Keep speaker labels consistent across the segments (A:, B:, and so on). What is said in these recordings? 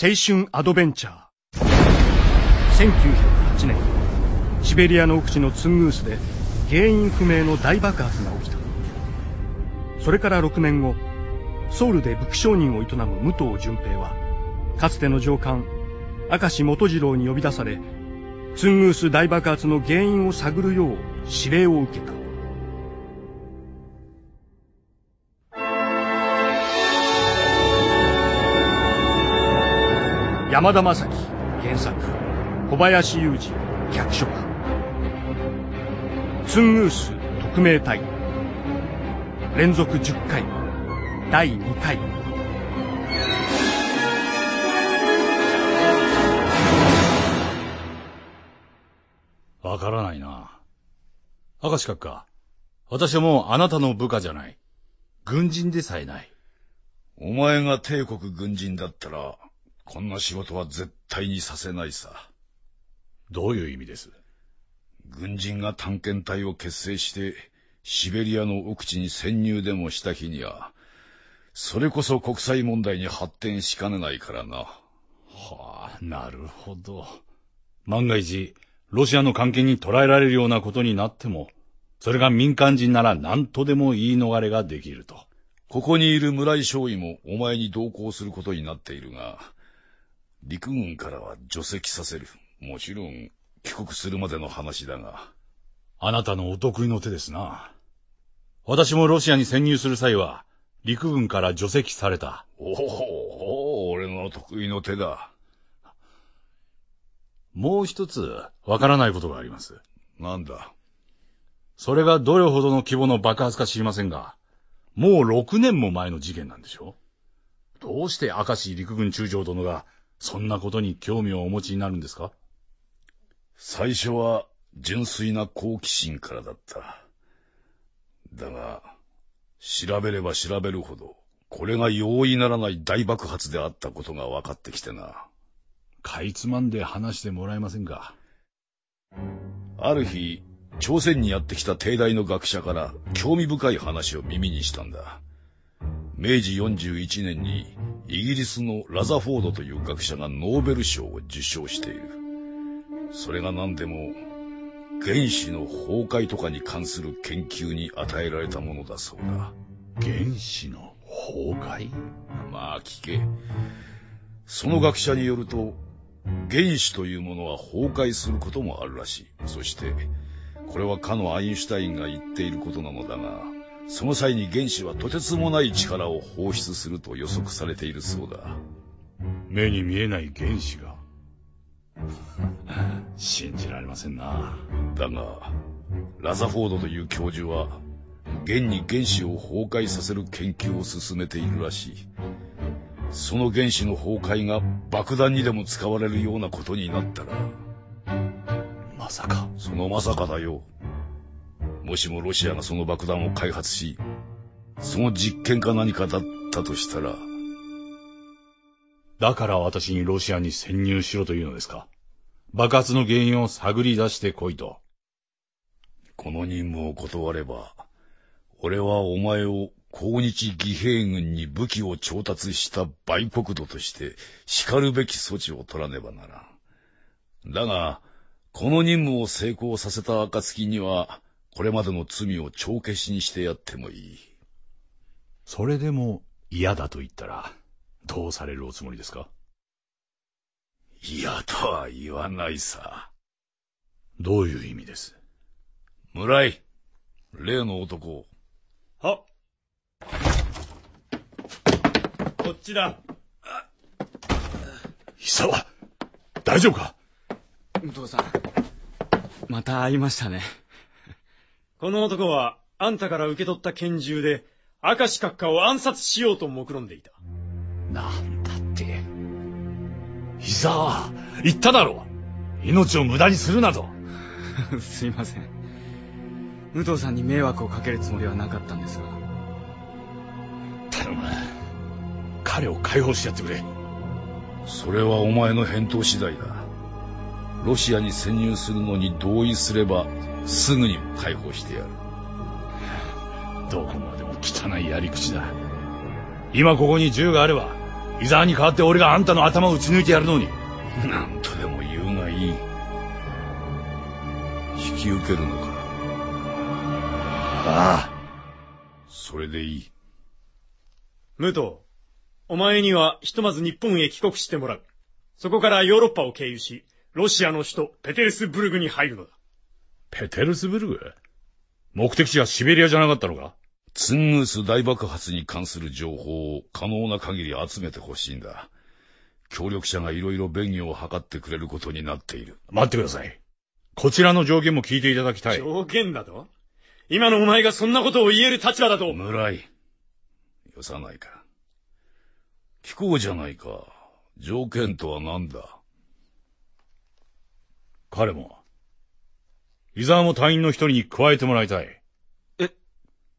A: 青春アドベンチャー。1908年シベリアの奥地のツングースで原因不明の大爆発が起きた。それから6年後ソウルで武器商人を営む武藤淳平はかつての上官明石元次郎に呼び出されツングース大爆発の原因を探るよう指令を受けた。山田正樹原作小林雄二脚色ツングース特命隊連続10回第2回
B: わからないな。明石閣下。私はもうあなたの部下じゃない。軍人でさえない。
C: お前が帝国軍人だったら、こんな仕事は絶対にさせないさ。
B: どういう意味です？
C: 軍人が探検隊を結成して、シベリアの奥地に潜入でもした日には、それこそ国際問題に発展しかねないからな。
B: はあ、なるほど。万が一、ロシアの関係に捉えられるようなことになっても、それが民間人なら何とでも言い逃れができると。
C: ここにいる村井少尉もお前に同行することになっているが、陸軍からは除籍させる。もちろん、帰国するまでの話だが。
B: あなたのお得意の手ですな。私もロシアに潜入する際は、陸軍から除籍された。
C: おお、俺の得意の手だ。
B: もう一つ、わからないことがあります。
C: なんだ？
B: それがどれほどの規模の爆発か知りませんが、もう6年も前の事件なんでしょどうして明石陸軍中将殿が、そんなことに興味をお持ちになるんですか？
C: 最初は純粋な好奇心からだった。だが、調べれば調べるほど、これが容易ならない大爆発であったことが分かってきてな。
B: かいつまんで話してもらえませんか？
C: ある日、朝鮮にやってきた帝大の学者から興味深い話を耳にしたんだ。明治41年にイギリスのラザフォードという学者がノーベル賞を受賞している。それが何でも原子の崩壊とかに関する研究に与えられたものだそうだ。
B: 原子の崩壊？
C: まあ聞け。その学者によると、原子というものは崩壊することもあるらしい。そして、これはかのアインシュタインが言っていることなのだが、その際に原子はとてつもない力を放出すると予測されているそうだ。
B: 目に見えない原子が。信じられませんな。
C: だが、ラザフォードという教授は、現に原子を崩壊させる研究を進めているらしい。その原子の崩壊が爆弾にでも使われるようなことになったら、
B: まさか。
C: そのまさかだよ。もしもロシアがその爆弾を開発し、その実験か何かだったとしたら、
B: だから私にロシアに潜入しろというのですか？爆発の原因を探り出してこいと。
C: この任務を断れば、俺はお前を抗日義兵軍に武器を調達した売国土として叱るべき措置を取らねばならん。だが、この任務を成功させた暁には、これまでの罪を帳消しにしてやってもいい。
B: それでも嫌だと言ったら、どうされるおつもりですか？
C: 嫌とは言わないさ。
B: どういう意味です？
C: 村井、例の男を。
D: はこっちだ。
B: 伊沢大丈夫か？
E: 武藤さん、また会いましたね。
D: この男は、あんたから受け取った拳銃で、明石閣下を暗殺しようと目論んでいた。
B: なんだって。伊沢言っただろ命を無駄にするなと。
E: すいません。武藤さんに迷惑をかけるつもりはなかったんですが。
B: 頼む。彼を解放してやってくれ。
C: それはお前の返答次第だ。ロシアに潜入するのに同意すれば、すぐに解放してやる。
B: どこまでも汚いやり口だ。今ここに銃があれば、伊沢に代わって俺があんたの頭を打ち抜いてやるのに。
C: なんとでも言うがいい。引き受けるのか。
B: ああ。
C: それでいい。
D: 武藤、お前にはひとまず日本へ帰国してもらう。そこからヨーロッパを経由し、ロシアの首都ペテルスブルグに入るのだ。
B: ペテルスブルグ？目的地はシベリアじゃなかったのか？
C: ツングース大爆発に関する情報を可能な限り集めてほしいんだ。協力者がいろいろ便宜を図ってくれることになっている。
B: 待ってください。こちらの条件も聞いていただきたい。
D: 条件だと？今のお前がそんなことを言える立場だと？
C: 村井。よさないか。聞こうじゃないか。条件とは何だ？
B: 彼も、伊沢も隊員の一人に加えてもらいたい。
E: え、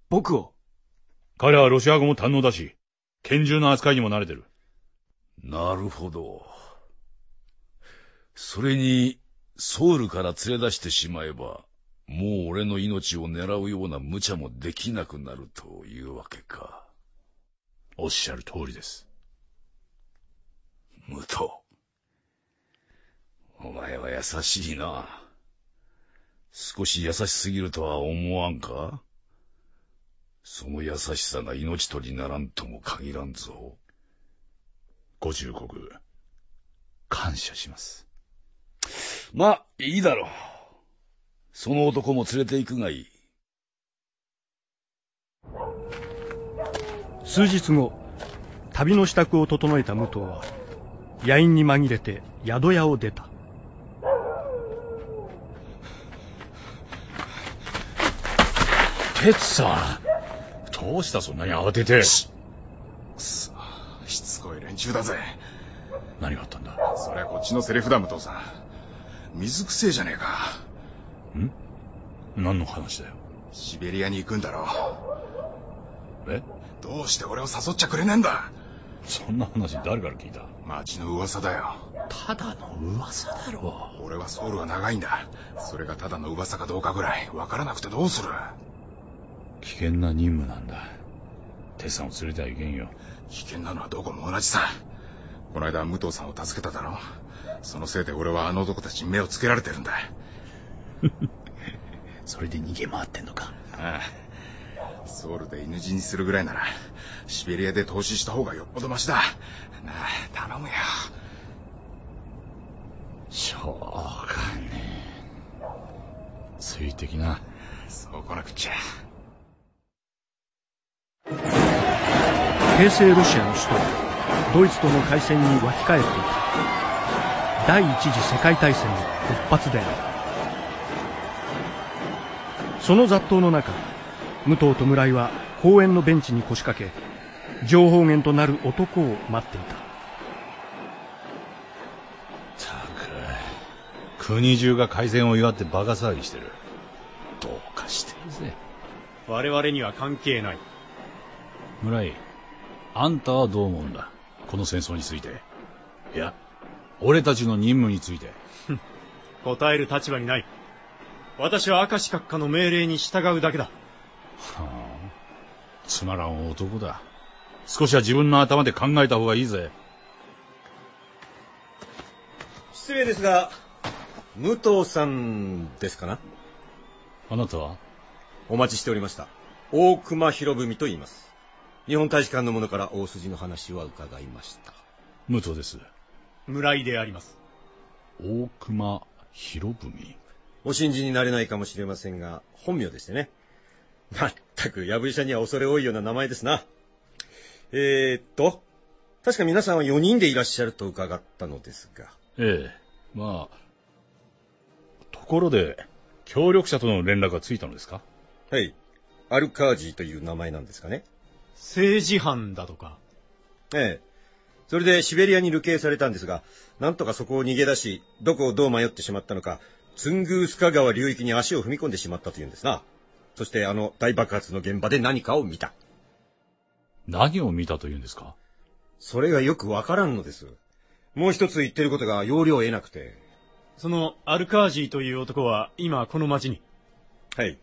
E: 僕を？
B: 彼はロシア語も堪能だし、拳銃の扱いにも慣れてる。
C: なるほど。それに、ソウルから連れ出してしまえば、もう俺の命を狙うような無茶もできなくなるというわけか。
B: おっしゃる通りです。
C: 武藤。お前は優しいな。少し優しすぎるとは思わんか？その優しさが命取りならんとも限らんぞ。
B: ご忠告、感謝します。
C: まあ、いいだろう。その男も連れて行くがいい。
A: 数日後、旅の支度を整えた武藤は、夜陰に紛れて宿屋を出た。
B: 哲さん、どうしたそんなに慌てて。
F: くそ、しつこい連中だぜ。
B: 何があったんだ？
F: そりゃこっちのセリフだ、武藤さん。水くせえじゃねえか。
B: ん？何の話だよ。
F: シベリアに行くんだろ
B: え？
F: どうして俺を誘っちゃくれねえんだ？
B: そんな話誰から聞いた？
F: 町の噂だよ。
B: ただの噂だろ
F: 俺はソウルは長いんだ。それがただの噂かどうかぐらい分からなくてどうする？
B: 危険な任務なんだ。テさんを連れてはいけんよ。
F: 危険なのはどこも同じさ。この間武藤さんを助けただろそのせいで俺はあの男たちに目をつけられてるんだ。
B: それで逃げ回ってんのか。
F: ああ。ソウルで犬死にするぐらいなら、シベリアで投資した方がよっぽどマシだ。なあ、頼むよ。
B: しょうがねえ。ついてきな。
F: そう来なくっちゃ。
A: 平成ロシアの首都ドイツとの開戦に沸き返っていた第一次世界大戦の勃発であるその雑踏の中武藤と村井は公園のベンチに腰掛け情報源となる男を待っていた
B: ったく、国中が開戦を祝ってバカ騒ぎしてる。どうかしてるぜ。
D: 我々には関係ない。
B: 村井、あんたはどう思うんだ？この戦争について。いや、俺たちの任務について。
D: 答える立場にない。私は明石閣下の命令に従うだけだ。
B: はあ、つまらん男だ。少しは自分の頭で考えた方がいいぜ。
G: 失礼ですが、武藤さんですかな？
B: あなたは？
G: お待ちしておりました。大熊博文と言います。日本大使館の者から大筋の話は伺いました。
B: 武藤です。
D: 村井であります。
B: 大熊博文。
G: お信じになれないかもしれませんが、本名でしてね。まったく、やぶ医者には恐れ多いような名前ですな。えー、っと、確か皆さんは4人でいらっしゃると伺ったのですが。
B: ええ、まあ。ところで、協力者との連絡がついたのですか？
G: はい。アルカージーという名前なんですかね。
D: 政治犯だとか。
G: ええ。それでシベリアに流刑されたんですが、なんとかそこを逃げ出し、どこをどう迷ってしまったのか、ツングースカ川流域に足を踏み込んでしまったというんですな。そしてあの大爆発の現場で何かを見た。
B: 何を見たというんですか？
G: それがよくわからんのです。もう一つ言ってることが要領を得なくて。
D: そのアルカージーという男は今この町に。
G: はい。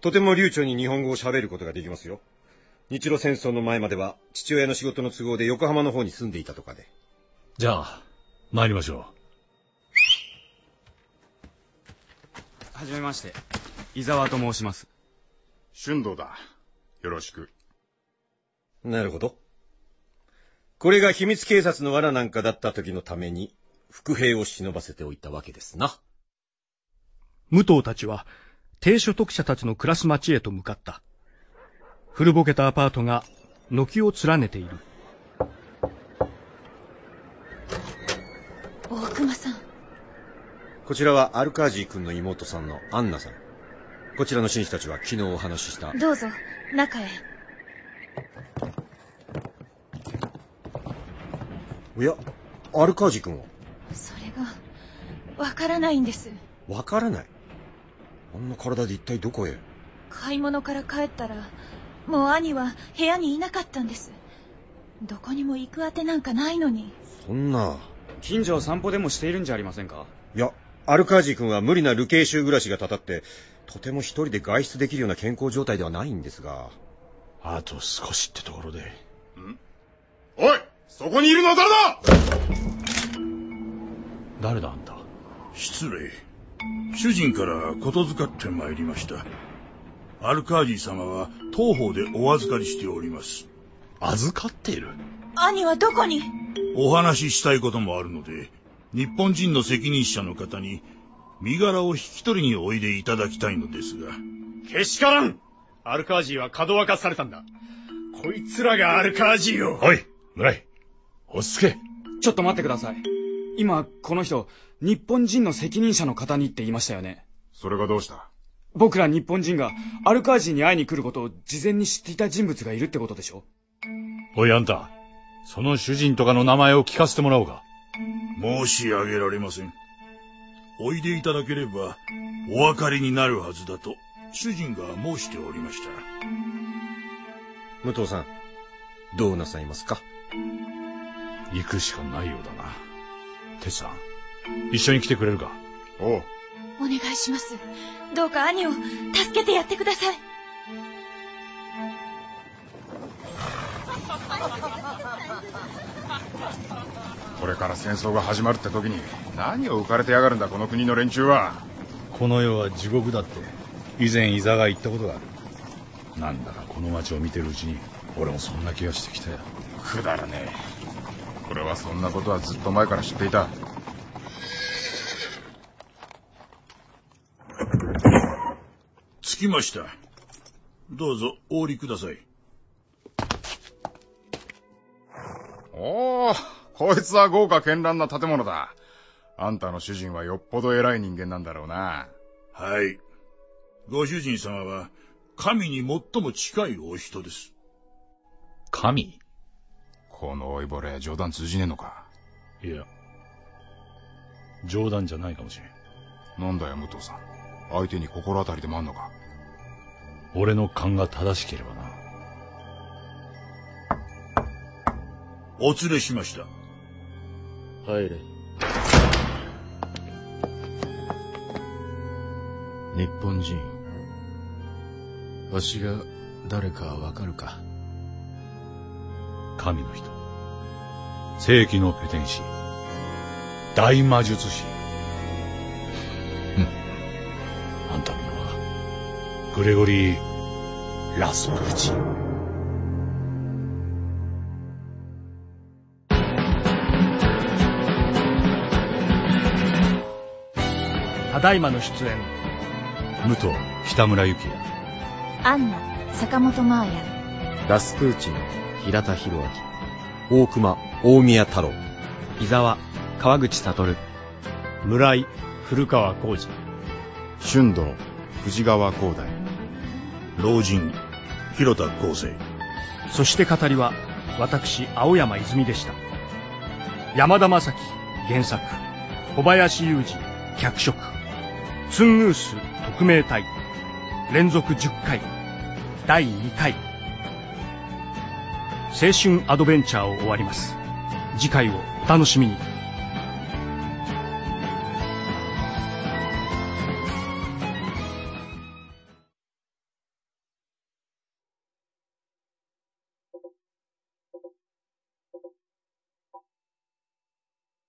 G: とても流暢に日本語を喋ることができますよ。日露戦争の前までは父親の仕事の都合で横浜の方に住んでいたとかで。
B: じゃあ、参りましょ
E: はじめまして、伊沢と申します。
F: 春道だ。よろしく。
G: なるほど。これが秘密警察の罠なんかだった時のために、伏兵を忍ばせておいたわけですな。
A: 武藤たちは、低所得者たちの暮らす町へと向かった。古ぼけたアパートが軒を連ねている。
H: 大熊さん。
G: こちらはアルカージー君の妹さんのアンナさん。こちらの紳士たちは昨日お話しした。
H: どうぞ、中へ。
G: おや、アルカージー君は？
H: それが、わからないんです。
G: わからない。あんな体で一体どこへ？
H: 買い物から帰ったら、もう兄は部屋にいなかったんです。どこにも行くあてなんかないのに。
G: そんな。
E: 近所を散歩でもしているんじゃありませんか？
G: いや、アルカージー君は無理な流刑囚暮らしがたたって、とても一人で外出できるような健康状態ではないんですが。
B: う。あと少しってところで。
F: おいそこにいるのは誰だ？
B: 誰だあんた？
I: 失礼。主人からことづかって参りました。アルカージー様は当方でお預かりしております。
B: 預かっている？
H: 兄はどこに？
I: お話ししたいこともあるので、日本人の責任者の方に身柄を引き取りにおいでいただきたいのですが。
D: けしからんアルカージーは門沸かされたんだ。こいつらがアルカージーを。
B: おい村井落ち着け
E: ちょっと待ってください。今、この人、日本人の責任者の方にって言いましたよね。
F: それがどうした？
E: 僕ら日本人がアルカージーに会いに来ることを事前に知っていた人物がいるってことでしょ？
B: おいあんた、その主人とかの名前を聞かせてもらおうか。
I: 申し上げられません。おいでいただければお分かりになるはずだと主人が申しておりました。
G: 武藤さん、どうなさいますか？
B: 行くしかないようだな。哲さん、一緒に来てくれるか？
F: おう。
H: お願いします。どうか兄を助けてやってください。
F: これから戦争が始まるって時に何を浮かれてやがるんだこの国の連中は
B: この世は地獄だって、以前伊沢が言ったことがある。なんだかこの街を見てるうちに、俺もそんな気がしてきたよ。
F: くだらねえこれはそんなことはずっと前から知っていた
I: きました。どうぞお降りください。
F: おおこいつは豪華絢爛な建物だあんたの主人はよっぽど偉い人間なんだろうな
I: はい。ご主人様は神に最も近いお人です。
B: 神？
F: この老いぼれ冗談通じねえのか？
B: いや、冗談じゃないかもしれん。
F: なんだよ武藤さん相手に心当たりでもあんのか？
B: 俺の勘が正しければな。
I: お連れしました。
J: 入れ。日本人。わしが誰かわかるか
B: 神の人。世紀のペテン師。大魔術師。グレゴリー・ラスプーチン。
A: ただいまの出演
B: 武藤、北村幸也。
H: アンナ、坂本真綾。
J: ラスプーチン、平田博明。
G: 大熊、大宮太郎。
K: 伊沢、川口悟。村井、古川浩二。
F: 春道藤川光大
I: 老人、広田光生。
A: そして語りは私青山泉でした。山田正樹原作。小林雄二脚色。ツングース特命隊。連続10回。第2回。青春アドベンチャーを終わります。次回をお楽しみに。